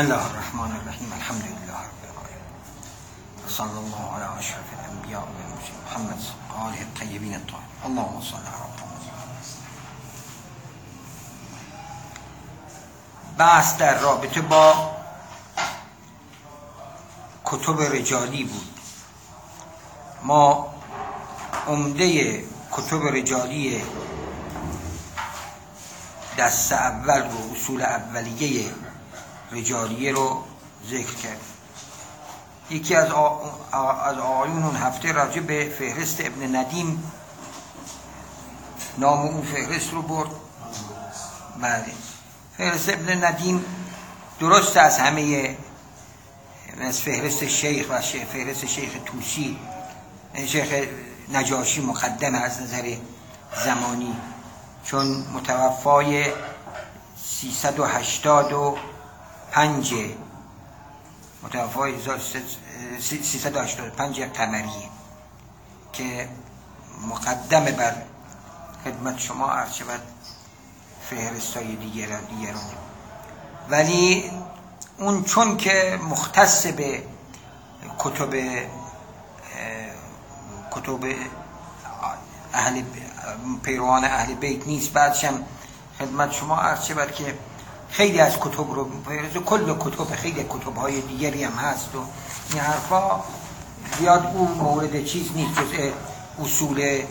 الله الرحمن الرحیم الحمد لله رب العالمین صلی الله علی اشرف الانبیاء و المرسلین محمد آله الطیبین الطاهرین اللهم صل علی بحث در رابطه با کتب رجالی بود. ما عمده کتب رجالی دست اول و اصول اولیه رجالیه رو ذکر کرد. یکی از از آقایون اون هفته راجع به فهرست ابن ندیم نام اون فهرست رو برد. بله. فهرست ابن ندیم درست از همه از فهرست شیخ و فهرست شیخ توسی شیخ نجاشی مقدم از نظر زمانی چون متوفای 385 متوفای 385 قمریه که مقدم بر خدمت شما عرض شود فهرست های دیگران. دیگران ولی اون چون که مختص به کتب کتب اهل پیروان اهل بیت نیست بعدش هم خدمت شما عرض شود که خیلی از کتب رو کل کتب خیلی کتب های دیگری هم هست و این حرفا زیاد اون مورد چیز نیست جز اصول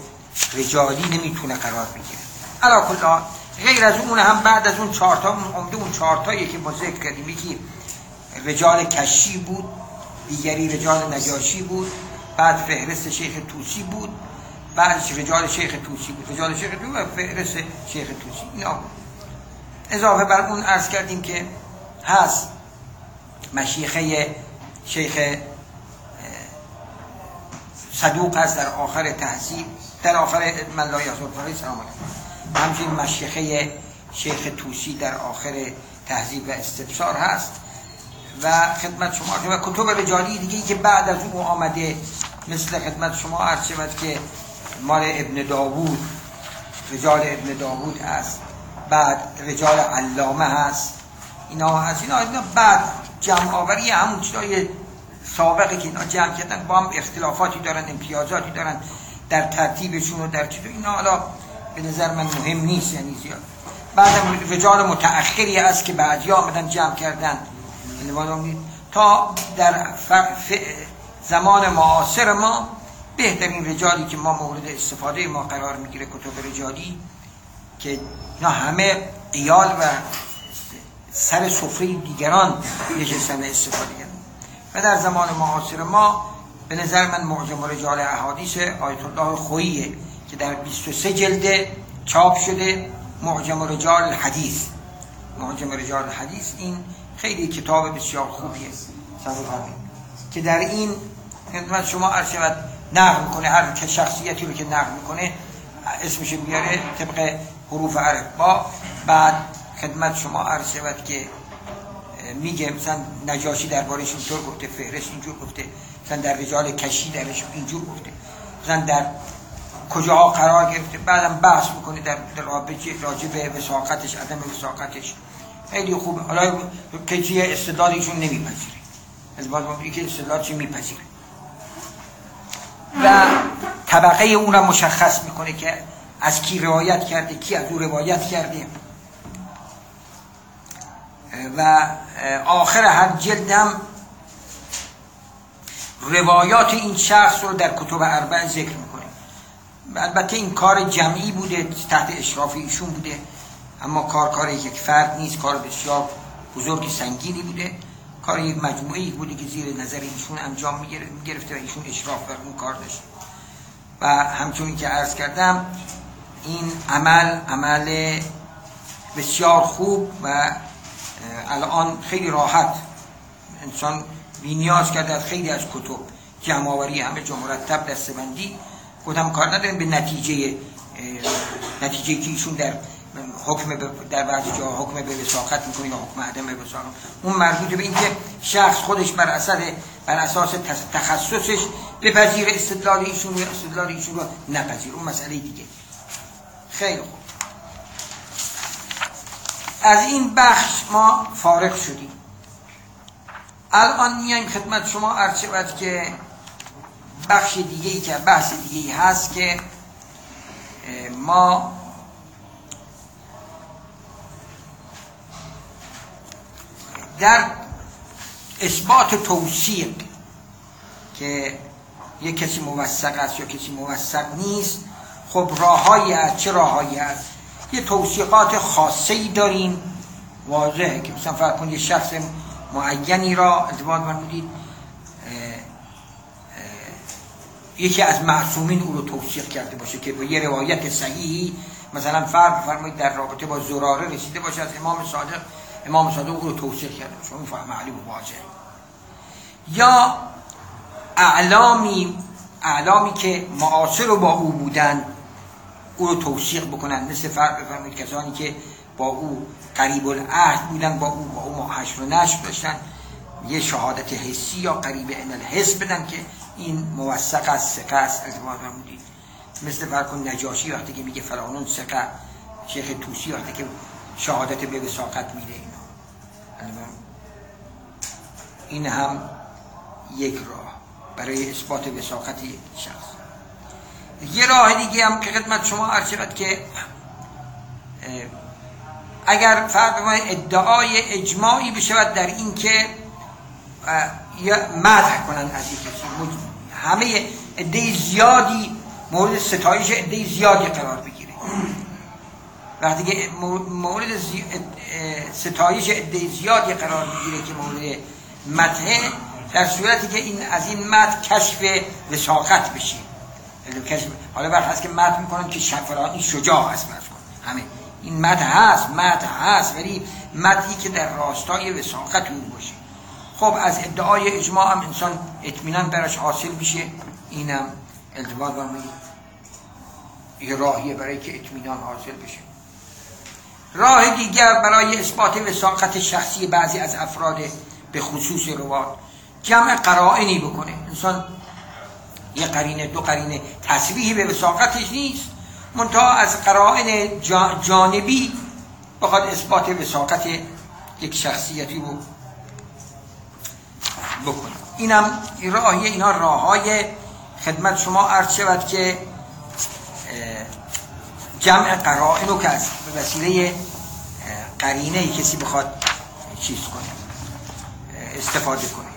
رجالی نمی‌تونه قرار بگیره. علا کلا غیر از اون هم بعد از اون چهارتا عمده اون چهارتایی که ما ذکر کردیم یکی رجال کشی بود دیگری رجال نجاشی بود بعد فهرست شیخ توسی بود بعدش رجال شیخ توسی بود. رجال شیخ توسی و فهرست شیخ توسی اینا اضافه بر اون عرض کردیم که هست. مشیخه شیخ صدوق هست در آخر تحصیل در آخر من لا یاسر سلام همچنین مشیخه شیخ توسی در آخر تهذیب و استبصار هست. و خدمت شما و کتب رجالی دیگه که بعد از او آمده مثل خدمت شما عرض شود که مال ابن داوود رجال ابن داوود هست. بعد رجال علامه هست. اینا هست. اینا, اینا بعد جمع آوری همون چیزای سابقه که اینا جمع کردن با هم اختلافاتی دارن امتیازاتی دارن در ترتیبشون و در چیز. اینا حالا به نظر من مهم نیست یعنی زیاد. بعدم رجال متأخری هست که بعدی آمدن جمع کردن. تا در زمان معاصر ما بهترین رجالی که ما مورد استفاده ما قرار می‌گیره کتب رجالی که اینا همه ایال و سر سفره دیگران نشستن استفاده کردن. و در زمان معاصر ما به نظر من معجم رجال احادیث آیت الله خوییه که در 23 جلده چاپ شده معجم رجال الحدیث. معجم رجال الحدیث این خیلی کتاب بسیار خوبیه. که در این خدمت شما عرض نقل می‌کنه هر که شخصیتی رو که نقل می‌کنه اسمش بیاره طبق حروف عرب. با بعد خدمت شما عرض شود که میگه مثلا نجاشی دربارش اینطور گفته فهرست اینجور گفته مثلا در رجال کشی درش اینجور گفته مثلا در کجاها قرار گرفته بعدم بحث می‌کنه در راجع به وساقتش عدم وساقتش خیلی خوبه حالا کسی استدلال ایشون نمیپذیره. از بعد که استدلال چی میپذیره. و طبقه اون مشخص می‌کنه که از کی روایت کرده کی از او روایت کرده. و آخر هر جلدم روایات این شخص رو در کتب اربع ذکر می‌کنه. البته این کار جمعی بوده تحت اشراف ایشون بوده اما کار کار یک فرد نیست کار بسیار بزرگ سنگینی بوده. کار یک مجموعه بوده که زیر نظر ایشون انجام می‌گرفته و ایشون اشراف بر اون کار داشت. و همچون که عرض کردم این عمل عمل بسیار خوب و الان خیلی راحت. انسان بینیاز کرده از خیلی از کتب جمعآوری همه جو مرتب دستبندی. گفتم کار نداریم به نتیجه نتیجه که ایشون در حکم در بعضی جا حکم به وساقت می‌کنه یا حکم عدم به وساقت. اون مربوط به اینکه شخص خودش بر اثر بر اساس تخصصش بپذیر استدلال ایشون یا استدلال ایشون رو نپذیر اون مسئله دیگه. خیلی خوب. از این بخش ما فارغ شدیم. الان میایم خدمت شما عرض که بخش دیگه ای که بحث دیگه ای هست که ما در اثبات توصیق که یک کسی موثق است یا کسی موثق نیست خب راههایی است چه راههایی است یه توصیقات خاصه ای داریم. واضحه که مثلا فرق کنید یه شخص معینی را ازدواج من بودید یکی از معصومین او رو توصیق کرده باشه که با یه روایت صحیحی مثلا فرق فرمایید در رابطه با زراره رسیده باشه از امام صادق امام صادق او رو توصیق کرده باشه. اون فهم علی واضح یا اعلامی اعلامی که معاصر با او بودن او رو توصیق بکنن. مثل فرق بفرمایید کسانی که با او قریب العهد بودن با او با او حشر و نشر داشتن. یه شهادت حسی یا قریب این الحس بدن که این موثق از سقه است از بودید مثل فرکن نجاشی وقتی که میگه فرانون سقه شیخ توسی وقتی که شهادت به وساقت میده اینا. این هم یک راه برای اثبات وساقت شخص. یه راه دیگه هم که خدمت شما عرض که اگر ما ادعای اجماعی بشود در این که مدح کنند از یک کسی. همه عده زیادی مورد ستایش عده زیادی قرار بگیره. وقتی که مورد ستایش عده زیادی قرار بگیره که مورد مدحه در صورتی که این از این مد کشف وساقت بشه. حالا وقت هست که مد می‌کنن که شفرانی شجاع هست همه این مد هست مد هست ولی مدی که در راستای وساقت اون باشه. خب از ادعای اجماع هم انسان اطمینان برش حاصل بشه اینم التباط با یه راهیه برای که اطمینان حاصل بشه. راه دیگر برای اثبات وساقت شخصی بعضی از افراد به خصوص روات جمع قرائنی بکنه. انسان یه قرینه دو قرینه. تصریحی به وساقتش نیست. منتها از قرائن جانبی بخواد اثبات وساقت یک شخصیتی رو بکنه. اینم راهی اینا راه های خدمت شما عرض شود که جمع قرائن رو که از وسیله قرینه کسی بخواد چیز کنه استفاده کنه.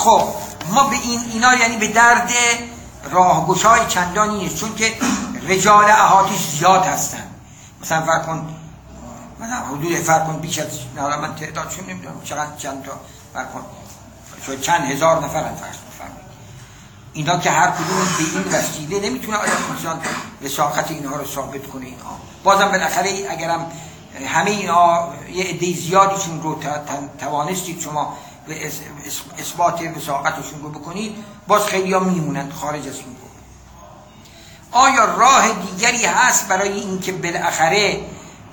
خب ما به این اینا یعنی به درد راهگشای چندانی نیست چون که رجال احادیث زیاد هستن. مثلا فرق کن مثلا حدود فرق کن بیش از نه من تعدادشون نمی‌دونم چقدر چند تا فرق کن. شاید چند هزار نفر فرق فرمید اینا که هر کدوم به این وسیله نمی‌تونه آیا انسان وساقت اینها رو ثابت کنه اینها. بازم بالاخره اگرم همه اینا یه عده زیادیشون رو توانستید شما به اثبات وساقتشون رو بکنید باز خیلی ها میمونند خارج از این آیا راه دیگری هست برای اینکه بالاخره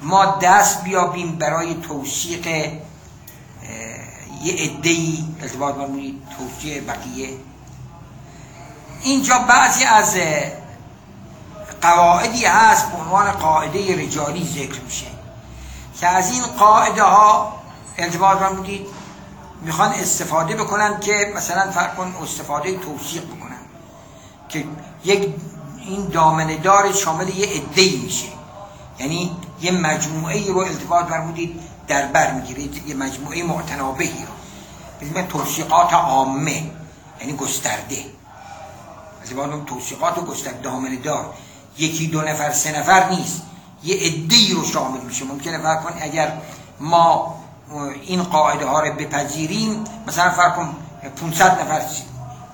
ما دست بیابیم برای توصیق یه عده‌ای؟ ارتباط مرمونی توصیق بقیه. اینجا بعضی از قواعدی هست به عنوان قاعده رجالی ذکر میشه که از این قاعده ها ارتباط مرمونی می‌خوان استفاده بکنن که مثلا فرق کن استفاده توصیق بکنن. که یک این دامنه دار شامل یه عده میشه. یعنی یه مجموعه ای رو التفات برمودید در بر می‌گیرید یه مجموعه معتنابهی رو. بزنید توصیقات عامه یعنی گسترده. از این توصیقات و گسترده دامنه دار. یکی دو نفر سه نفر نیست. یه عده رو شامل میشه. ممکنه فرق کن اگر ما این قاعده ها رو بپذیریم. مثلا فرق کن 500 نفر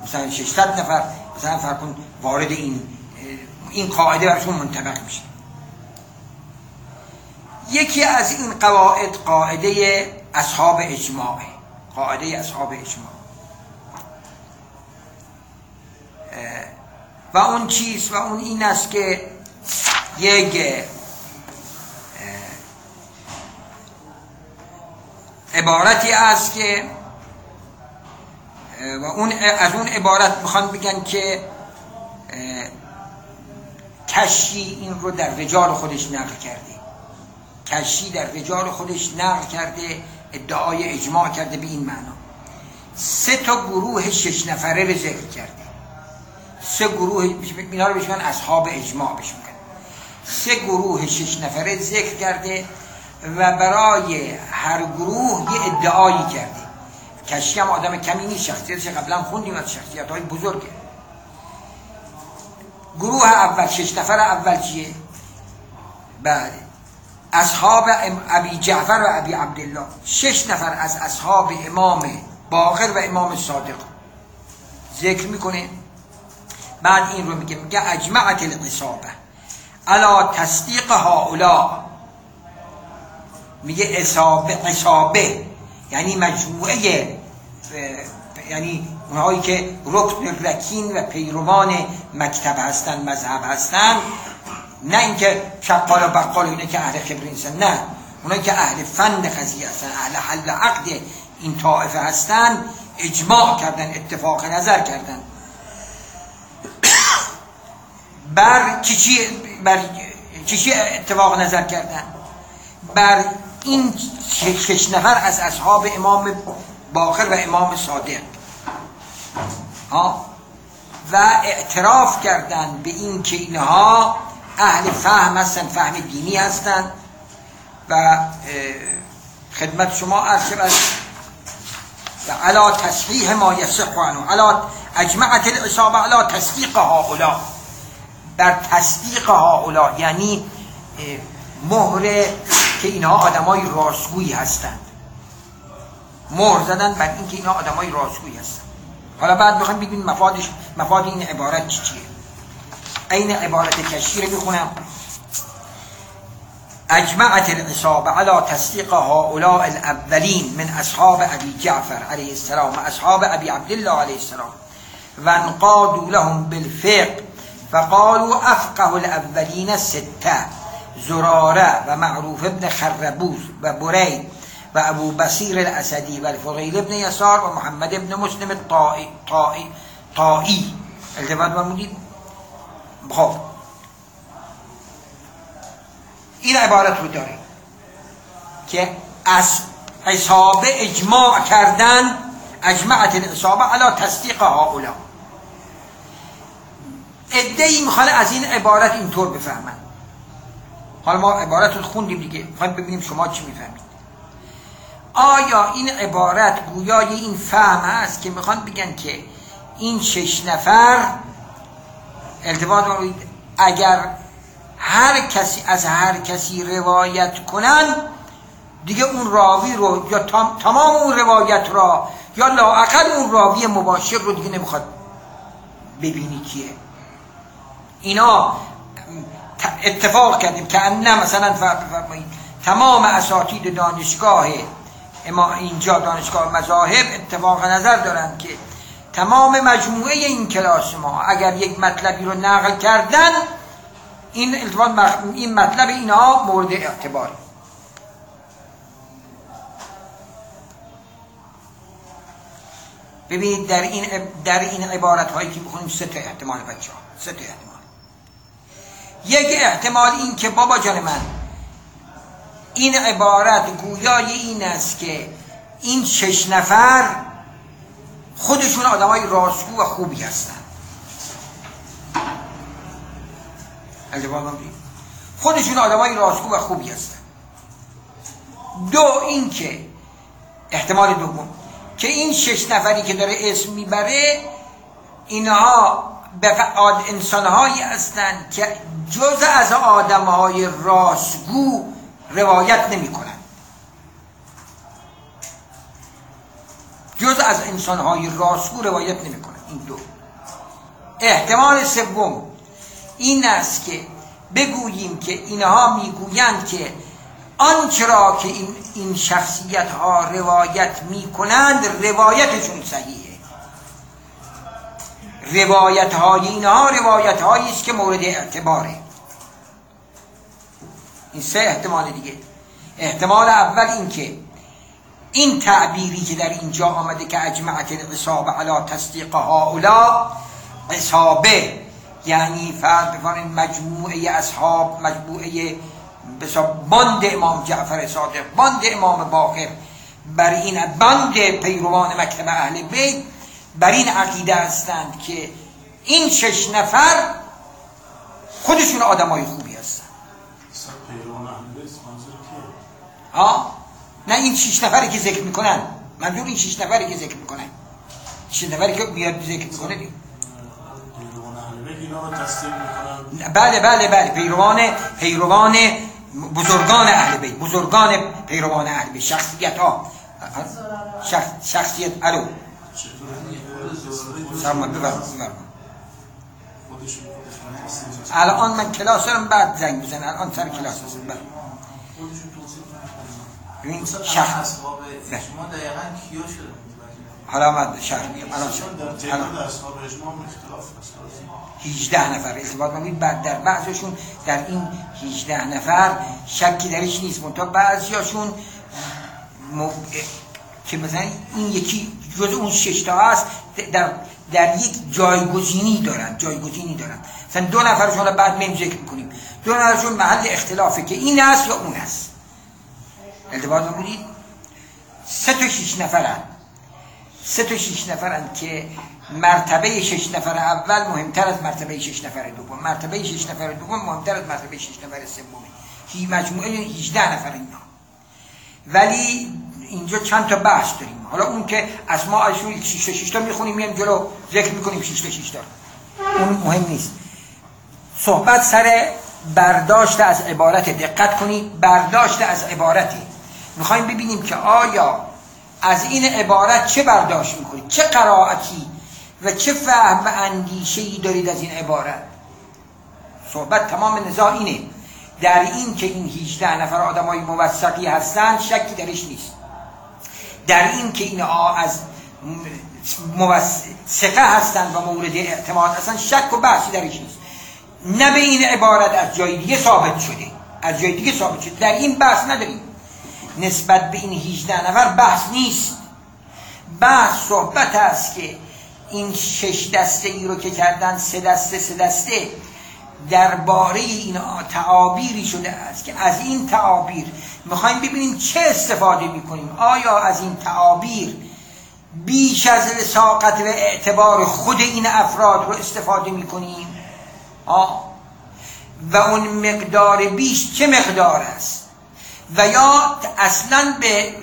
مثلا 600 نفر. مثلا فرق کن وارد این این قاعده برشون منطبق میشه. یکی از این قواعد قاعده اصحاب اجماع. قاعده اصحاب اجماع. و اون چیز و اون این است که یک عبارتی است که و اون از اون عبارت می‌خوان بگن که کشی این رو در رجال خودش نقل کرده. کشی در رجال خودش نقل کرده ادعای اجماع کرده به این معنا. سه تا گروه شش نفره رو ذکر کرده. سه گروه اینا رو اصحاب اجماع بشمن سه گروه شش نفره ذکر کرده. و برای هر گروه یه ادعایی کرده کشی هم آدم کمی نیست شخصیتش قبلا خوندیم از شخصیت های بزرگه گروه اول شش نفر اول چیه؟ بله. اصحاب ابی جعفر و ابی عبدالله. شش نفر از اصحاب امام باقر و امام صادق. ذکر می‌کنه. بعد این رو میگه میگه اجمعت العصابه علا تصدیق هاولا میگه اصابه اصابه. یعنی مجموعه یعنی اونهایی که رکن رکین و پیروان مکتب هستن مذهب هستن نه اینکه شقال و بقال اینه که اهل خبر نیستن نه. اونایی که اهل فند قضیه هستن اهل حل عقد این طائفه هستن اجماع کردن اتفاق نظر کردن. بر چی بر چی اتفاق نظر کردن؟ بر این شش نفر از اصحاب امام باقر و امام صادق. ها؟ و اعتراف کردن به این که اینها اهل فهم هستن فهم دینی هستن و خدمت شما عرض شد و علا تصحیح ما یصح عنه علا اجمعت الاصابه علا تصدیق هؤلاء. در تصدیق هؤلاء یعنی مهر که اینها آدمای راستگویی هستند. مهر زدن بر اینکه اینها آدمای راستگویی هستند. حالا بعد می‌خوایم ببینیم مفادش مفاد این عبارت چی چیه. عین عبارت کشی رو می‌خونم. اجمعت العصابه على تصدیق هؤلاء الاولین من اصحاب ابی جعفر علیه السلام و اصحاب ابی عبدالله علیه السلام. و انقادوا لهم بالفقه فقالوا افقه الاولین سته زراره و معروف ابن خربوز و برید و ابو بصیر الاسدی و الفضیل ابن یسار و محمد ابن مسلم الطائی طائی طائی. التفات فرمودید خب. این عبارت رو داره که از حساب اجماع کردن اجمعت الاصابه علی تصدیق هؤلاء. ادهی می‌خوان از این عبارت اینطور بفهمن. حالا ما عبارت رو خوندیم دیگه. می‌خوایم ببینیم شما چی می‌فهمید. آیا این عبارت گویای این فهم هست که می‌خوان بگن که این شش نفر التفات اگر هر کسی از هر کسی روایت کنن دیگه اون راوی رو یا تمام اون روایت را یا لاعقل اون راوی مباشر رو دیگه نمی‌خواد ببینی کیه. اینا اتفاق کردیم که نه مثلا تمام اساتید دانشگاه اما اینجا دانشگاه مذاهب اتفاق نظر دارن که تمام مجموعه این کلاس ما اگر یک مطلبی رو نقل کردن این این مطلب اینها مورد اعتبار. ببینید در این در این عبارت هایی که می‌خونیم سه تا احتمال بچه ها سه تا احتمال. یک احتمال این که بابا جان من این عبارت گویای این است که این شش نفر خودشون آدمای راستگو و خوبی هستن. خودشون آدمای راستگو و خوبی هستن. دو این که احتمال دوم که این شش نفری که داره اسم می‌بره اینها انسانهایی هستند که جز از آدمهای راستگو روایت نمی کنن جز از انسانهای راستگو روایت نمی کنن این دو. احتمال سوم این است که بگوییم که اینها می‌گویند که آنچه را که این, این شخصیت ها روایت می کنند روایتشون صحیحه. روایت های اینها روایت هایی است که مورد اعتباره. این سه احتمال دیگه. احتمال اول این که این تعبیری که در اینجا آمده که اجمعت العصابه علی تصدیق هاولا عصابه یعنی فرض بکنید مجموعه اصحاب مجموعه باند امام جعفر صادق باند امام باقر بر این باند پیروان مکتب اهل بیت بر این عقیده هستند که این شش نفر خودشون آدمای خوبی ها نه این شش نفری که ذکر می‌کنن. منظور این شش نفری که ذکر می‌کنن. شش نفری که میاد ذکر می‌کنه. دیم. بله بله بله. پیروان پیروان بزرگان اهل بیت. بزرگان پیروان اهل بیت. شخصیت ها شخصیت الو. الان من کلاس دارم بعد زنگ بزن الان سر کلاس. هستم بله. ببین شخص شما دقیقا کیا شده؟ حالا من شهر. الان در 18 نفر. ارتباط بگید بعد در بعضشون در این 18 نفر شکی درش نیست. منتها بعضیاشون م... که مثلا این یکی جز اون شش تا هست در در یک جایگزینی دارن جایگزینی دارن. مثلا دو نفرشون رو بعد میم ذکر می‌کنیم. دو نفرشون محل اختلافه که این است یا اون است. ارتباط بودید سه تا شش نفرن. سه تا شش نفرن که مرتبه شش نفر اول مهمتر از مرتبه شش نفر دوم. مرتبه شش نفر دوم مهمتر از مرتبه شش نفر سومه هی مجموعه 18 نفر اینا. ولی اینجا چند تا بحث داریم. حالا اون که از ما ازشون 6 تا 6 تا می‌خونیم میام جلو ذکر می‌کنیم 6 تا 6 تا. اون مهم نیست. صحبت سر برداشت از عبارت. دقت کنید برداشت از عبارتی. می‌خوایم ببینیم که آیا از این عبارت چه برداشت می‌کنید چه قرائتی و چه فهم اندیشه ای دارید از این عبارت؟ صحبت تمام نزاع اینه. در این که این 18 نفر آدمای موثقی هستند شکی درش نیست. در این که این از موثقه هستند و مورد اعتماد هستند شک و بحثی درش نیست. نه به این عبارت از جای دیگه ثابت شده. از جای دیگه ثابت شده. در این بحث نداریم. نسبت به این 18 نفر بحث نیست. بحث صحبت است که این شش دسته ای رو که کردن سه دسته سه دسته درباره این تعابیری شده است که از این تعابیر می‌خوایم ببینیم چه استفاده می‌کنیم. آیا از این تعابیر بیش از لساقت و اعتبار خود این افراد رو استفاده می‌کنیم؟ آه. و اون مقدار بیش چه مقدار است؟ و یا اصلا به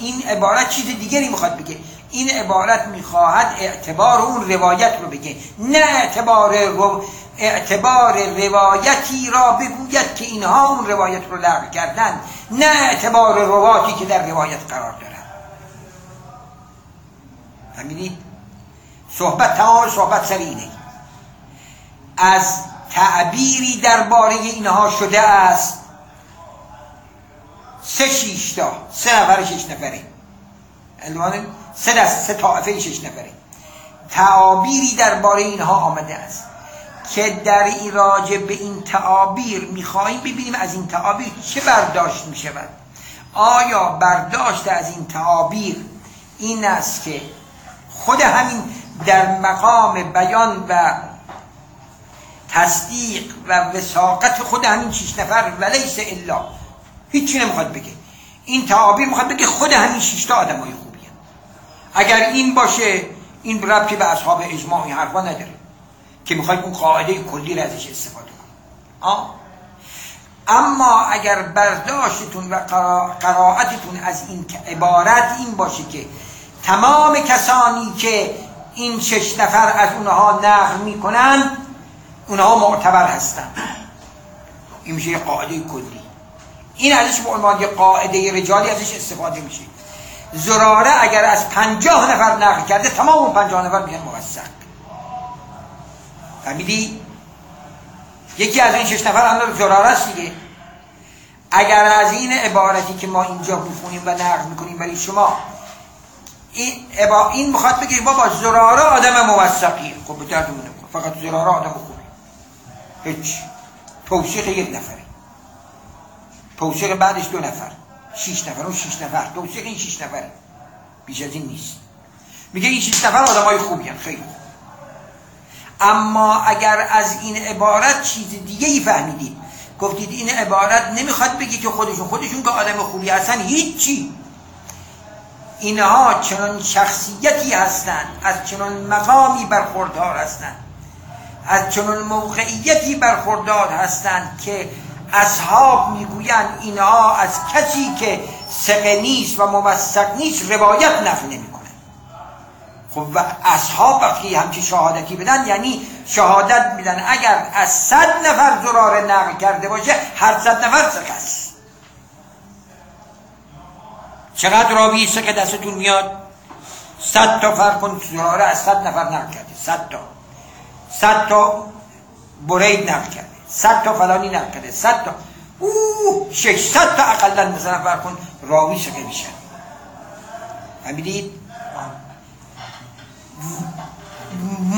این عبارت چیز دیگری می‌خواد بگه. این عبارت می‌خواهد اعتبار اون روایت رو بگه. نه اعتبار رو اعتبار روایتی را بگوید که اینها اون روایت رو لغو کردن نه اعتبار رواتی که در روایت قرار دارن فهمیدید صحبت تمام صحبت سر اینه. از تعبیری درباره اینها شده است. سه شیشتا سه نفر شش نفره. الوان سه دست سه طائفه شش نفره. تعابیری درباره اینها آمده است که در ایراج به این تعابیر می‌خواهیم ببینیم از این تعابیر چه برداشت می‌شود. آیا برداشت از این تعابیر این است که خود همین در مقام بیان و تصدیق و وساقت خود همین شش نفر ولیس الا هیچی نمی‌خواد بگه. این تعابیر می‌خواد بگه خود همین شش تا آدمای خوبیه اگر این باشه این ربطی به اصحاب اجماع این حرفا نداره که می‌خوایم اون قاعده کلی را ازش استفاده کنیم. اما اگر برداشتتون و قرائتتون از این عبارت این باشه که تمام کسانی که این شش نفر از اونها نقل می‌کنن اونها معتبر هستن. این میشه قاعده کلی. این ازش به عنوان قاعده رجالی ازش استفاده میشه. زراره اگر از پنجاه نفر نقل کرده تمام اون پنجاه نفر میگن موثق. فهمیدی؟ یکی از این شش نفر هم زراره است دیگه. اگر از این عبارتی که ما اینجا بخونیم و نقل می‌کنیم برای شما این, ابا این می‌خواد بگه بابا زراره آدم موثقیه. خب به فقط زراره آدم خوبه. هیچ. توصیق یک نفره. توصیق بعدش دو نفر. شیش نفر اون شیش نفر. توصیق این شیش نفره بیش از این نیست. میگه این شیش نفر آدم های خوبی هم خیلی اما اگر از این عبارت چیز دیگه ای فهمیدید گفتید این عبارت نمی‌خواد بگی که خودشون خودشون که آدم خوبی هستن هیچی. اینها چنان شخصیتی هستند از چنان مقامی برخوردار هستند از چنان موقعیتی برخوردار هستند که اصحاب می‌گویند اینها از کسی که سقه نیست و موثق نیست روایت نقل نمی‌کنه خب و اصحاب وقتی همچی شهادتی بدن یعنی شهادت میدن. اگر از صد نفر زرار نقل کرده باشه هر صد نفر سقه است. چقدر راوی سقه دستتون میاد؟ صد تا فرق کن زراره از صد نفر نقل کرده. صد تا. صد تا برید نقل کرده. صد تا فلانی نقل کرده. صد تا. اوه 600 تا اقلا فرق کن. راوی سقه میشه. فهمیدید؟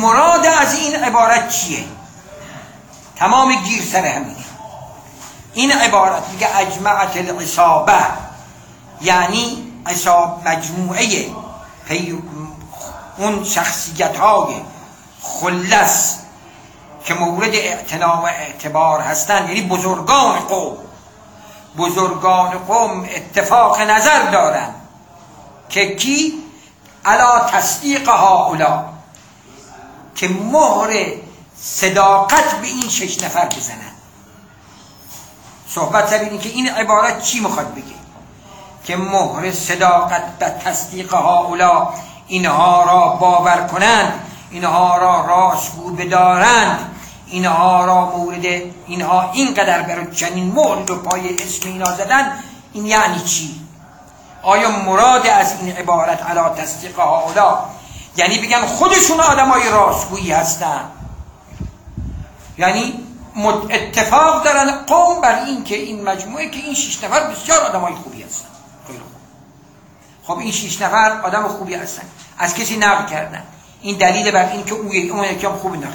مراد از این عبارت چیه؟ تمام گیر سر همینه این عبارت میگه اجمعت العصابه یعنی عصاب مجموعه. اون شخصیت های خلص. که مورد اعتنا و اعتبار هستند یعنی بزرگان قوم. بزرگان قوم اتفاق نظر دارند که کی؟ علا تصدیق هاولا که مهر صداقت به این شش نفر بزنن. صحبت سر که این عبارت چی می‌خواد بگه؟ که مهر صداقت به تصدیق هاولا اینها را باور کنند اینها را راستگو بدارند. اینها را مورد اینها اینقدر برای چنین مهر رو پای اسم اینا زدن این یعنی چی؟ آیا مراد از این عبارت علا تصدیق هاولا؟ یعنی بگن خودشون آدمای راستگویی هستن. یعنی اتفاق دارن قوم بر این که این مجموعه که این شش نفر بسیار آدمای خوبی هستن. خب این شش نفر آدم خوبی هستن. از کسی نقل کردن. این دلیل بر این که اون یکی خوب نقل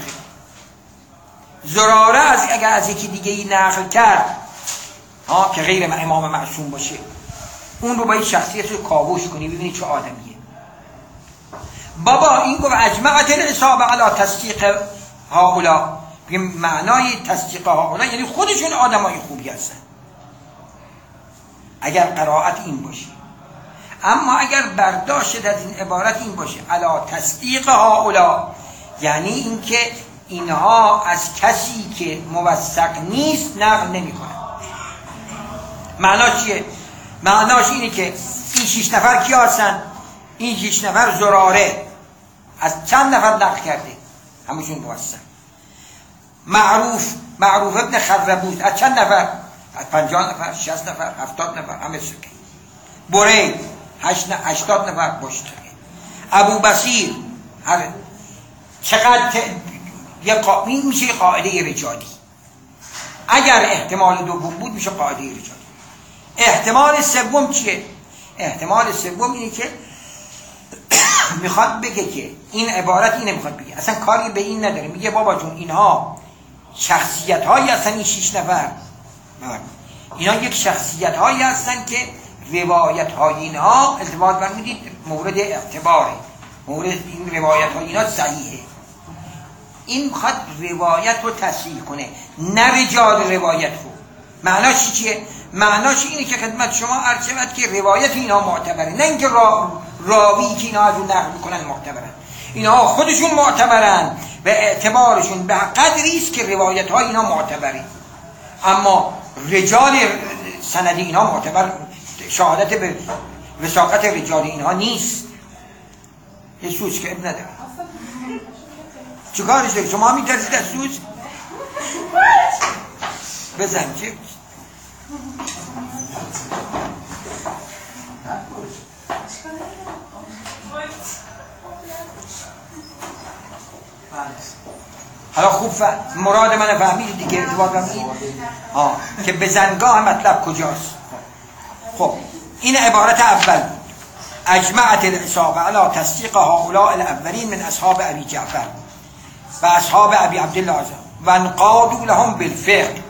زراره از اگر از یکی دیگه ای نقل کرد ها که غیر امام معصوم باشه اون رو باید شخصیت رو کاوش کنی ببینی چه آدمیه. بابا این گفت اجمعت الاصابه علی تصدیق هاولا. معنای تصدیق هاولا یعنی خودشون آدمای خوبی هستن. اگر قرائت این باشه. اما اگر برداشت از این عبارت این باشه. علا تصدیق هاولا یعنی اینکه اینها از کسی که موثق نیست نقل نمی کنن معنا چیه؟ معناش اینه که این شیش نفر کی هستن؟ این شیش نفر زراره. از چند نفر نقل کرده؟ همشون موثق. معروف معروف ابن خربوت از چند نفر؟ از پنجاه نفر شست نفر هفتاد نفر همه سکه برید هشتاد نفر باشتره ابو بسیر چقدر یه قا... میشه قاعده رجالی. اگر احتمال دوم بود میشه قاعده رجالی. احتمال سوم چیه؟ احتمال سوم اینه که می‌خواد بگه که این عبارت اینه می‌خواد بگه. اصلا کاری به این نداره. میگه بابا جون اینها شخصیت هایی هستن این شیش نفر. اینا یک شخصیت هایی هستن که روایت های اینها التباط برمیدید مورد اعتباره. مورد این روایت های اینا صحیحه. این می‌خواد روایت رو تصحیح کنه نه رجال روایت رو. معناش چیه؟ معناش اینه که خدمت شما عرض که روایت اینا معتبره. نه اینکه را... راوی که اینا از نقل می‌کنن معتبرن. اینها خودشون معتبرن و اعتبارشون به قدری است که روایت های اینا معتبره. اما رجال سندی اینا معتبر شهادت به وساقت رجال اینها نیست. یه سوچ که اب نداره چیکارش داری شما میترسید از سوز بزن چه حالا خوب ف... مراد من فهمید دیگه ارتباط آه. که به زنگاه مطلب کجاست خب این عبارت اول اجمعت العصابه علی تصدیق هؤلاء الاولین من اصحاب ابی جعفر و اصحاب ابی عبدالله و انقادو لهم بالفقه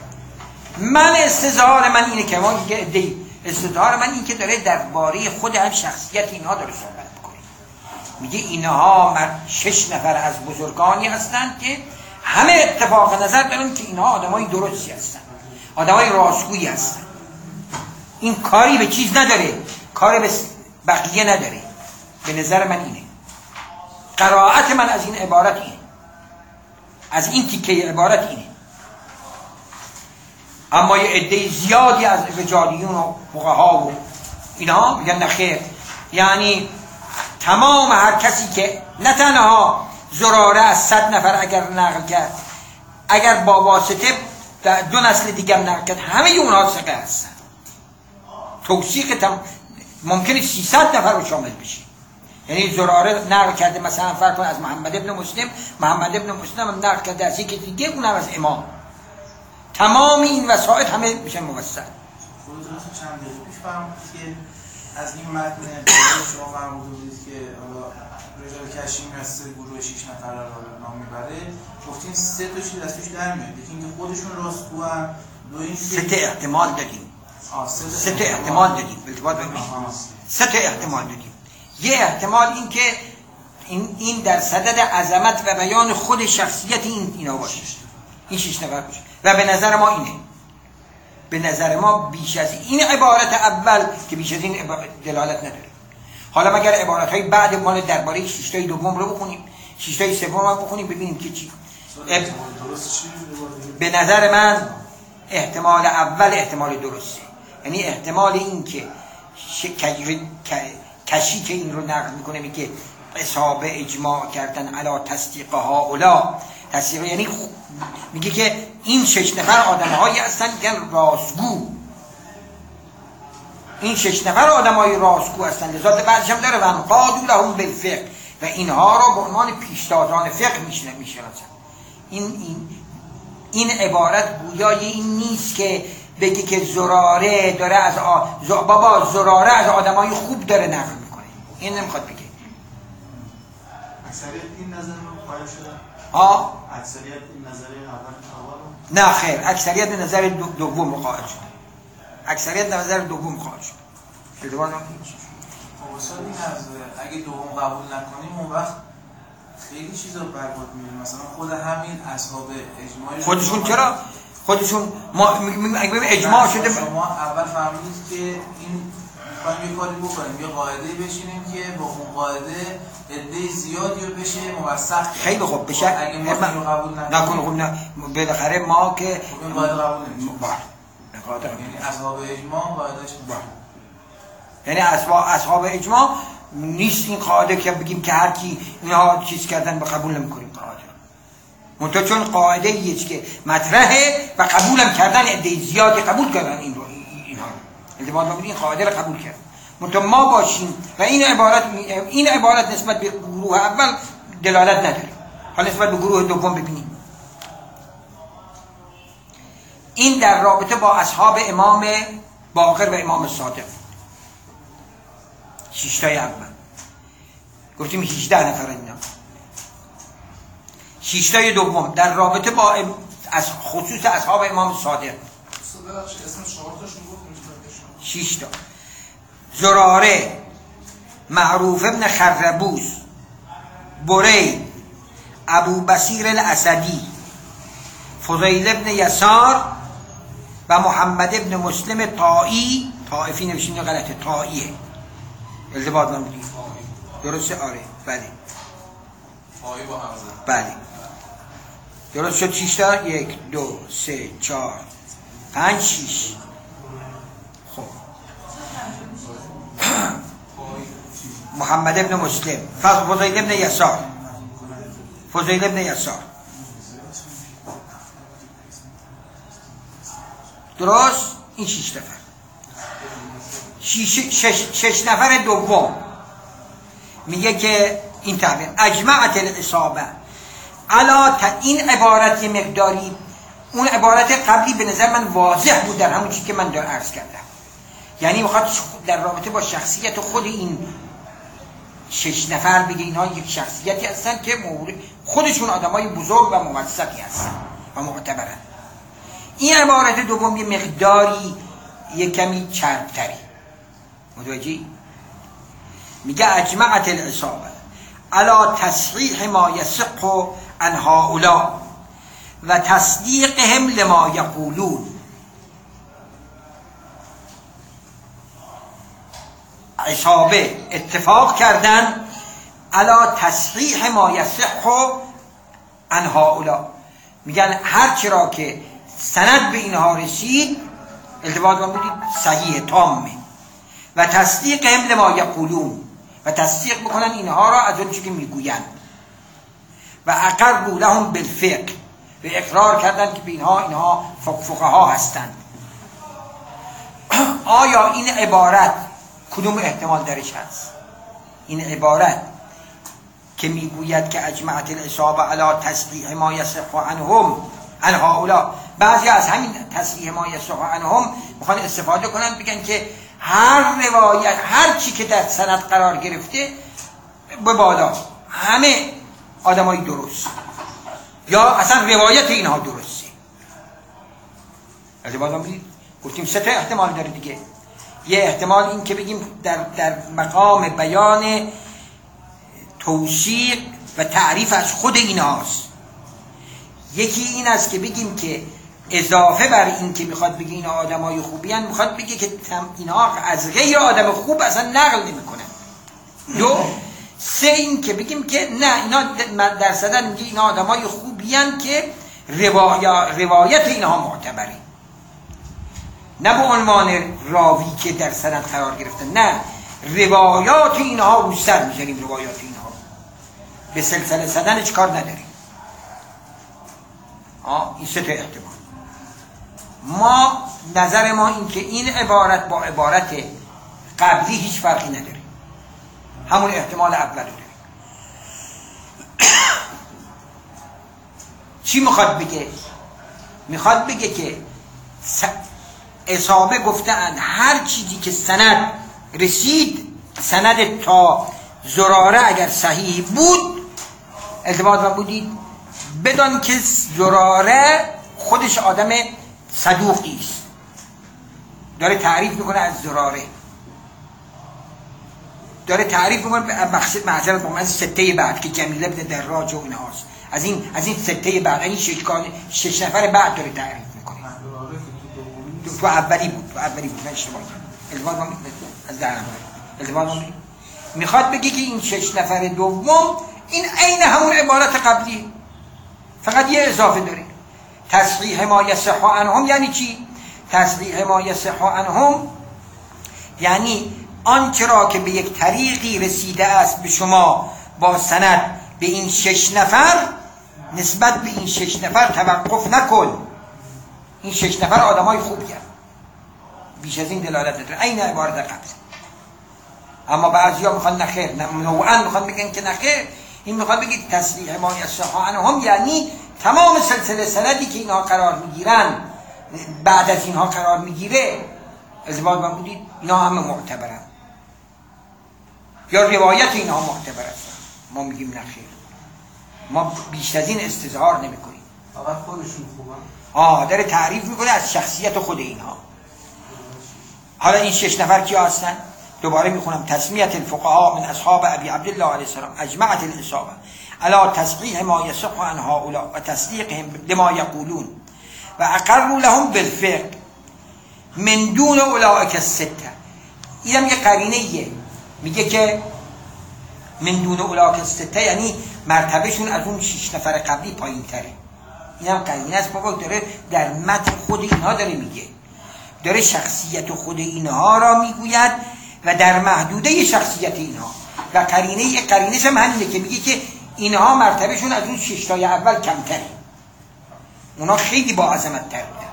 من استظهار من اینه که ما استظهار من این که داره درباره خود هم شخصیت اینها داره صحبت کنه میگه اینها شش نفر از بزرگانی هستند که همه اتفاق نظر دارن که اینها آدمای درستی هستن. آدمای راستگویی هستن. این کاری به چیز نداره. کاری به بقیه نداره. به نظر من اینه. قرائت من از این عبارت از این تیکه عبارت اینه. اما یه عده زیادی از رجالیون و فقها و اینها میگن نخیر یعنی تمام هر کسی که نه تنها زراره از صد نفر اگر نقل کرد اگر با واسطه دو نسل دیگر نقل کرد همه اونها سقه هستن. توصیق تم... ممکنه 300 نفر رو شامل بشه یعنی زراره نقل کرده. مثلا فرق از محمد ابن مسلم محمد ابن مسلم هم نقل کرده از یکی دیگه اونم از امام. تمام این وسائل همه میشه خود چند که از این متن شما فرموده بودید که رجال کشیم از سه گروه شیش نفر رو نام می‌بره گفتین سه تا چیز از توش در میاد یکی اینکه خودشون راستگو هم دو این سه تا احتمال دادیم. سه تا احتمال دادیم سه تا احتمال دادیم. یه احتمال این که این, این در صدد عظمت و بیان خود شخصیت این اینا باشه. این شیش نفر باشه. و به نظر ما اینه. به نظر ما بیش از این عبارت اول که بیش از این دلالت نداره. حالا مگر عبارت های بعد مال درباره شیشتای دوم رو بخونیم؟ شیشتای سوم رو بخونیم ببینیم که چی. به نظر من احتمال اول احتمال درسته. یعنی احتمال این که کشی که این رو نقل می‌کنه میگه اصابه اجماع کردن علا تصدیق ها اولا تصدیق یعنی میگه که این شش نفر آدم هایی هستن که راستگو. این شش نفر آدم های راستگو هستن. لذات بعدش هم داره و قادو لهم بالفقه. و اینها را به عنوان پیشتازان فقه می‌شناسن. این این این عبارت گویای این نیست که بگی که زراره داره از آ... ز... بابا زراره از آدمای خوب داره نقل این نمی‌خواد بگه. اکثریت این نظر رو قائل شده. ها اکثریت این نظریه اول نه خیر. اکثریت نظر دوم رو قائل شده. اکثریت نظر دوم قائل شده. ادوار خب این از اگه دوم قبول نکنیم اون وقت خیلی چیزا برباد میره مثلا خود همین اصحاب اجماعی خودشون چرا؟ خودشون ما اگه اجماع شده شما اول فهمیدید که این می‌خوایم یه کاری بکنیم یه قاعده بشینیم که با اون قاعده عده زیادی رو بشه موثق خیلی خوب بشه. خب، اگه ما اینو قبول نکنیم. خب نه. بالاخره ما که خب، این قاعده قبول نمیشه. یعنی اصحاب اجماع قاعدهش یعنی اصحاب اجماع نیست این قاعده که بگیم که هر کی اینها چیز کردن به قبول نمی‌کنیم. قاعده منتها چون قاعده ایست که مطرحه و قبولم کردن عده زیادی قبول کردن این رو. اینها التماس این قاعده رو قبول کرد. منتها ما باشیم و این عبارت این عبارت نسبت به گروه اول دلالت نداره حالا نسبت به گروه دوم ببینیم. این در رابطه با اصحاب امام باقر و امام صادق. شیشتای اول. گفتیم 18 نفر اینا. شیشتای دوم در رابطه با از خصوص اصحاب امام صادق. شیشتا زراره معروف ابن خربوس بری ابو بسیر الاسدی فضیل ابن یسار و محمد ابن مسلم طائی. طائفی نوشین غلطه. طائیه. التباط نمیدی درسته؟ آره. بله. بله. درست شد؟ چیشتا یک دو سه چهار پنج شیش خب محمد ابن مسلم. فضیل ابن یسار. فضیل ابن یسار. درست؟ این شیش نفر. شش, شش, نفر دوم. میگه که این تعبیر. اجمعت الاصابه. علا این عبارت مقداری اون عبارت قبلی به نظر من واضح بود در همون چیزی که من در عرض کردم. یعنی می‌خواد در رابطه با شخصیت خود این شش نفر بگه اینها یک شخصیتی هستن که خودشون آدمای بزرگ و موثقی هستن و معتبرن. این عبارت دوم یه مقداری یه کمی چربتری. متوجهی؟ میگه اجمعت العصابه علا تصحیح ما یسق عن هؤلاء و تصدیقهم لما یقولون. عصابه اتفاق کردن علا تصحیح ما یصح عن هؤلاء. میگن هر را که سند به اینها رسید التباط ما بودید صحیح تامه و تصدیق هم لما یقولون. و تصدیق بکنن اینها را از اون که می‌گویند. و اقر لهم بالفقه. و اقرار کردن که به اینها اینها فقه ها هستند. آیا این عبارت کدوم احتمال درش هست؟ این عبارت که می‌گوید که اجمعت الاصابه علی تصحیح ما یصح عنهم عن هؤلاء. بعضی از همین تصحیح ما یصح عنهم می‌خوان استفاده کنن بگن که هر روایت هر چی که در سند قرار گرفته به بالا. همه آدمای درست. یا اصلا روایت اینها درسته. از بالا گفتیم سه احتمال داره دیگه. یه احتمال این که بگیم در, در مقام بیان توصیق و تعریف از خود اینهاست یکی این است که بگیم که اضافه بر این که می‌خواد بگه اینا آدمای خوبی هن می‌خواد بگه که اینها از غیر آدم خوب اصلا نقل نمی‌کنن. دو سه این که بگیم که نه اینا در صدر میگه اینا آدمای خوبی هن که روایت اینها معتبره. نه به عنوان راوی که در سند قرار گرفته نه. روایات اینها رو سر می‌زنیم روایات اینها. به سلسله صدن کار نداریم. آه این سه احتمال. ما نظر ما این که این عبارت با عبارت قبلی هیچ فرقی نداره. همون احتمال اول داره چی می‌خواد بگه؟ می‌خواد بگه که اصابه گفتن هر چیزی که سند رسید سند تا زراره اگر صحیح بود ارتباط بودید بدان که زراره خودش آدم صدوقی است. داره تعریف می‌کنه از زراره. داره تعریف می‌کنه مقصد معذرت با من سته بعد که جمیله ابن دراج و اینهاست. از این از این سته بعد این شش نفر بعد داره تعریف تو اولی بود تو اولی بود من اشتباه کردم از در التباط می‌خواد بگه که این شش نفر دوم این عین همون عبارت قبلی. فقط یه اضافه داره تصحیح ما یصح عنهم یعنی چی؟ تصحیح ما یصح عنهم یعنی آنچه را که به یک طریقی رسیده است به شما با سند به این شش نفر نسبت به این شش نفر توقف نکن. این شش نفر آدمای خوبی هست بیش از این دلالت نداره. این عبارت قبل اما بعضی ها می‌خوان نخیر نوعا می‌خوان بگن که نخیر این می‌خواد بگید تصریح ما هم یعنی تمام سلسله سندی که اینها قرار می‌گیرن بعد از اینها قرار می‌گیره ازباد من بودید اینا همه معتبرن. یا روایت اینها معتبر است ما میگیم نخیر ما بیش از این استظهار نمی کنیم فقط خودشون خوبن. آه داره تعریف می‌کنه از شخصیت خود اینها. حالا این شش نفر کی هستن؟ دوباره می‌خونم. تسمیت الفقهاء من اصحاب ابی عبدالله علیه السلام. اجمعت الاصابه على تصحیح ما یصح عن هؤلاء و تصدیقهم لما یقولون. و اقروا لهم بالفقه. من دون اولئک السته. اینم یه قرینه میگه که من دون اولئک السته یعنی مرتبهشون از اون شش نفر قبلی پایین تره اینم قرینه است. بابا داره در متن خود اینها داره میگه. داره شخصیت خود اینها را می‌گوید و در محدوده شخصیت اینها و قرینه قرینه هم همینه که میگه که اینها مرتبهشون از اون ششتای اول کمتره. اونا خیلی با عظمت تر بودن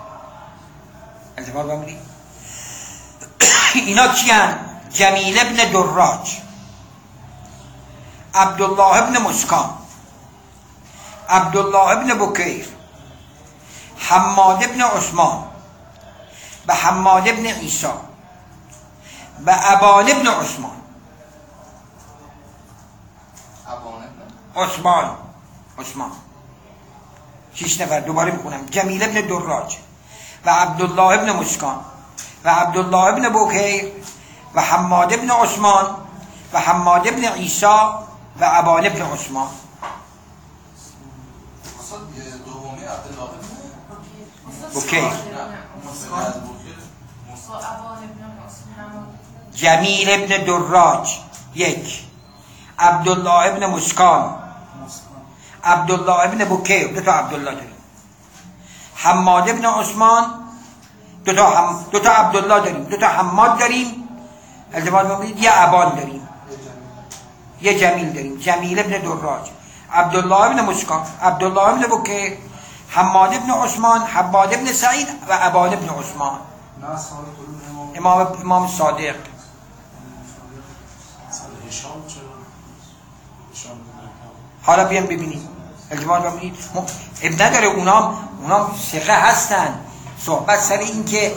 التفار بمونی اینا کیان؟ جمیل ابن دراج. عبدالله ابن مسکان. عبدالله ابن بکیر. حماد ابن عثمان به حماد ابن عیسی به ابان ابن عثمان. عثمان. عثمان. شیش نفر دوباره می‌کنم جمیل ابن دراج و عبدالله ابن مسکان و عبدالله ابن بوکیر و حماد ابن عثمان و حماد ابن عیسی و عبان ابن عثمان. اوکی. جمیل ابن دراج. یک. عبدالله ابن مسکان. عبدالله ابن بوکه دو تا عبدالله داریم. حماد ابن عثمان. دو تا, هم دو تا عبدالله داریم. دو تا حماد داریم. ببینید یه عبان داریم. یه جمیل داریم. جمیل ابن دراج. عبدالله ابن مسکان. عبدالله ابن بوکه حماد ابن عثمان حباد ابن سعید و عباد ابن عثمان. امام امام صادق. حالا بیان ببینید التماس ببینید اب نداره اونا اونا ثقه هستن. صحبت سر این که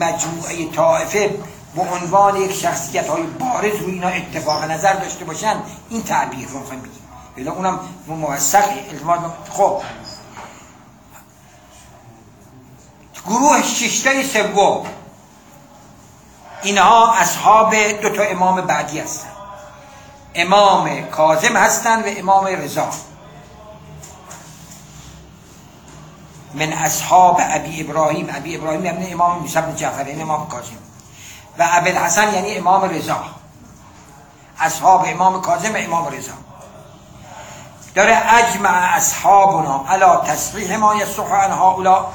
مجموعه طائفه به عنوان یک شخصیت های بارز روی اینا اتفاق نظر داشته باشن این تعبیر رو می‌خوایم بگیم اونم موثق خب. گروه ششته سوم. اینها اصحاب دو تا امام بعدی هستند امام کاظم هستند و امام رضا. من اصحاب ابی ابراهیم. ابی ابراهیم یعنی امام موسی بن جعفر یعنی امام کاظم. و ابی الحسن یعنی امام رضا. اصحاب امام کاظم و امام رضا. داره اجمع اصحابنا علا تصریح ما یصح عن هؤلاء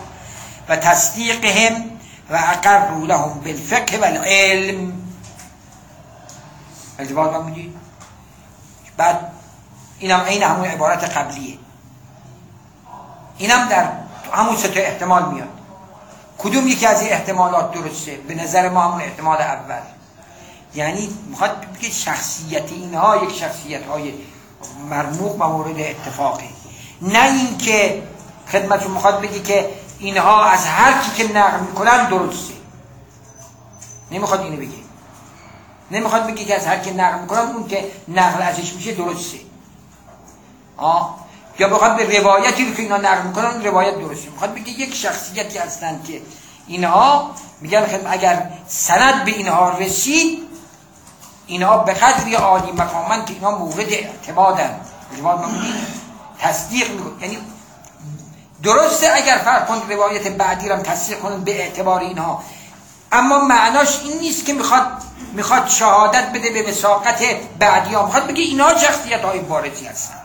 و تصدیقهم و اقر لهم بالفقه و العلم. التباط من بودید بعد اینم این همون عبارت قبلیه. اینم در همون سه احتمال میاد. کدوم یکی از این احتمالات درسته؟ به نظر ما همون احتمال اول. یعنی می‌خواد بگه شخصیت اینها یک شخصیت های مرموق و مورد اتفاقه. نه اینکه خدمتون می‌خواد بگی که اینها از هر کی که نقل می‌کنن درسته. نمی‌خواد اینو بگه. نمی‌خواد بگه که از هر کی نقل می‌کنن اون که نقل ازش میشه درسته. آه یا بخواد به روایتی رو که اینا نقل می‌کنن روایت درسته. می‌خواد بگه یک شخصیتی هستن که اینها میگن اگر سند به اینها رسید اینها به قدری عالی مقامن که اینها مورد اعتمادن. تصدیق میکن یعنی درسته اگر فرق کن روایت بعدی رو تصدیق کنن به اعتبار اینها. اما معناش این نیست که می‌خواد می‌خواد شهادت بده به مساقت بعدی ها. می‌خواد بگه اینها شخصیت های بارزی هستن.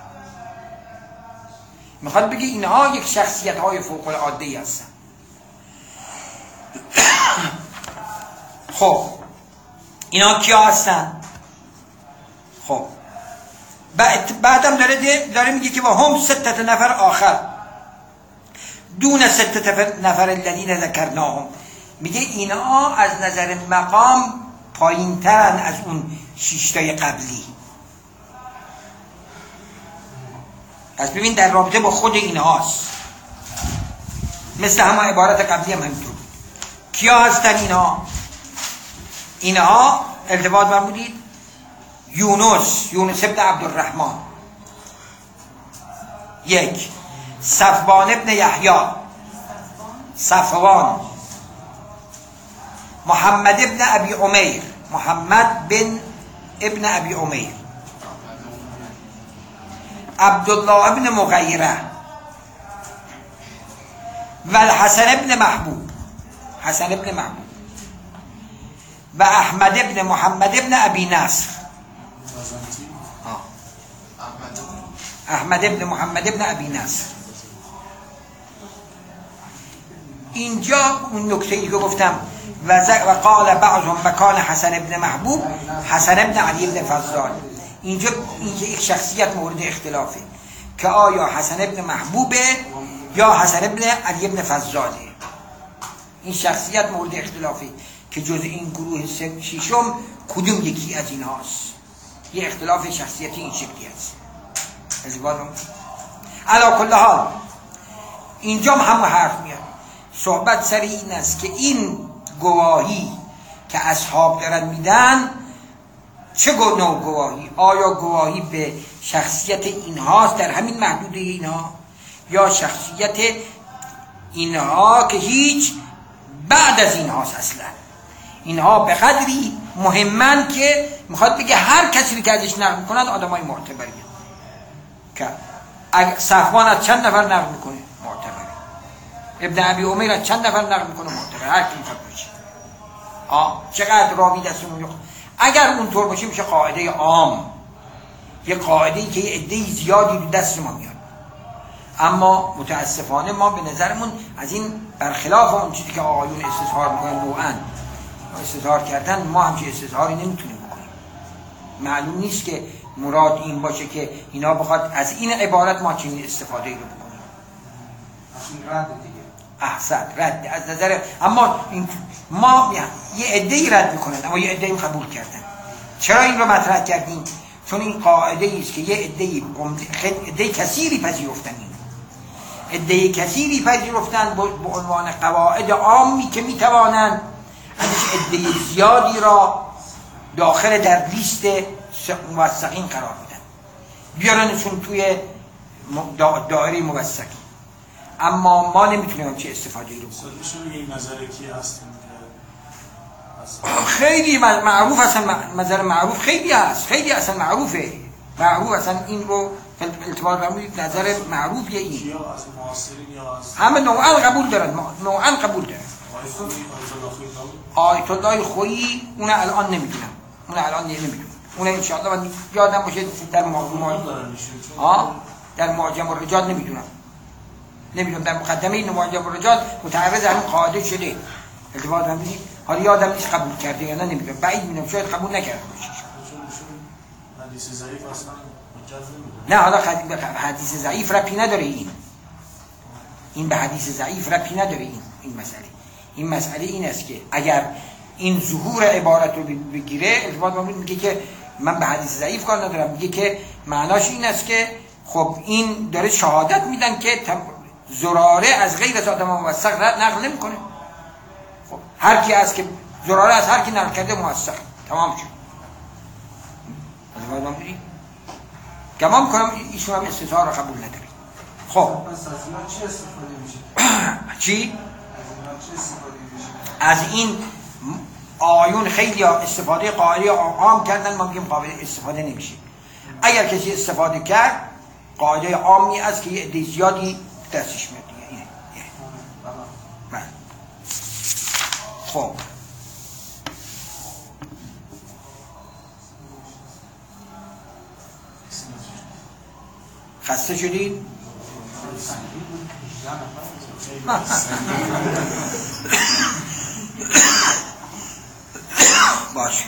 می‌خواد بگه اینها یک شخصیت های فوق العاده هستن. خب. اینا کیا هستن؟ خب. بعدم داره داره میگه که با هم ستت نفر آخر. دون ستت نفر الذین ذکرناهم. میگه اینا از نظر مقام پایین ترن از اون شیشتای قبلی. پس ببین در رابطه با خود اینهاست مثل همه عبارت قبلی هم همینطور کیا هستن اینا؟ اینها التباط من بودید یونس یونس ابن عبدالرحمن. یک. صفوان ابن یحیی. صفوان. محمد ابن ابی عمیر. محمد بن ابن ابی عمیر. عبدالله ابن مغیره. و الحسن ابن محبوب. حسن ابن محبوب. و احمد ابن محمد ابن ابی نصر. احمد ابن محمد ابن ابی نصر. اینجا اون نکته ای که گفتم. و, و قال بعضهم مکان حسن ابن محبوب حسن ابن علی ابن فضال. اینجا اینجا یک شخصیت مورد اختلافه که آیا حسن ابن محبوبه یا حسن ابن علی ابن فضاله. این شخصیت مورد اختلافه که جز این گروه ششم کدوم یکی از این هاست یه اختلاف شخصیتی این شکلی هست. از علا کل حال. اینجا هم حرف میاد. صحبت سر این است که این گواهی که اصحاب دارن میدن چه نوع گواهی؟ آیا گواهی به شخصیت اینهاست در همین محدوده اینها؟ یا شخصیت اینها که هیچ بعد از اینهاست اصلا؟ اینها به قدری مهمن که می‌خواد بگه هر کسی که ازش نقل می‌کنن آدمای معتبری که صفوان از چند نفر نقل می‌کنه؟ ابن عبی عمر از چند نفر نقل می‌کنه؟ معتبره هر کی آه چقدر راوی دستمون اگر اونطور باشه میشه قاعده عام. یه قاعده ای که یه عده زیادی رو دست ما میاد. اما متاسفانه ما به نظرمون از این برخلاف اون چیزی که آقایون استظهار می‌کنن نوعا استظهار کردن ما همچه استظهاری نمی‌تونیم بکنیم. معلوم نیست که مراد این باشه که اینا بخواد از این عبارت ما چنین استفاده ای رو بکنیم احسن رد از نظر اما این ما یه عده رد می‌کنن اما یه عده قبول کردن. چرا این رو مطرح کردیم چون این قاعده است که یه عده عده کثیری پذیرفتن این. عده کثیری پذیرفتن به عنوان قواعد عامی که می‌توانند ازش عده زیادی را داخل در لیست موثقین قرار بدن. بیارنشون توی دائره موثقی اما ما نمی‌تونیم چه استفاده رو کی هست؟ خیلی معروف اصلا نظر معروف خیلی هست. خیلی اصلا معروفه. معروف اصلا این رو التباط فرمودید نظر معروف یه این همه نوعا قبول دارن. نوعا قبول دارن. آیت الله خویی اون الان نمی‌دونم. اون الان نمی‌دونم. اون انشاءالله من یادم باشه در معجم ها در معجم الرجال نمی‌دونم. نمی‌دونم در مقدمه این معجم الرجال متعرض همین قاعده شده. التباط فرمودید حالا یادم نیست قبول کرده یا نه نمی‌دونم. بعید می‌دونم. شاید قبول نکرده باشه. نه حالا حدیث ضعیف ربطی نداره این. این به حدیث ضعیف ربطی نداره این این مسئله. این مسئله این است که اگر این ظهور عبارت رو بگیره ارتباط میگه که من به حدیث ضعیف کار ندارم. میگه که معناش این است که خب این داره شهادت میدن که زراره از غیر از آدم موثق نقل نمی‌کنه. خب هر کی است که زراره از هر کی نقل کرده موثق. تمام شد. گمان می‌کنم ایشون هم استظهار رو قبول نداری خب. چی؟ از این آیون خیلی استفاده قاعده عام کردن ما میگیم قابل استفاده نمیشه. اگر کسی استفاده کرد قاعده عامی است که یه زیادی دستش میاد دیگه اینه بله. خب خسته شدید؟ باشه